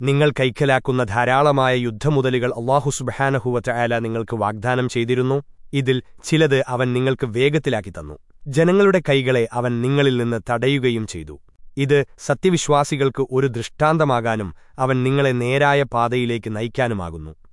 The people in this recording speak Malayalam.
നിങ്ങൾ കൈക്കലാക്കുന്ന ധാരാളമായ യുദ്ധമുതലുകൾ അള്ളാഹു സുബഹാനഹുവറ്റ ആല നിങ്ങൾക്ക് വാഗ്ദാനം ചെയ്തിരുന്നു. ഇതിൽ ചിലത് അവൻ നിങ്ങൾക്ക് വേഗത്തിലാക്കി തന്നു. ജനങ്ങളുടെ കൈകളെ അവൻ നിങ്ങളിൽ നിന്ന് തടയുകയും ചെയ്തു. ഇത് സത്യവിശ്വാസികൾക്ക് ഒരു ദൃഷ്ടാന്തമാകാനും അവൻ നിങ്ങളെ നേരായ പാതയിലേക്ക് നയിക്കാനുമാകുന്നു.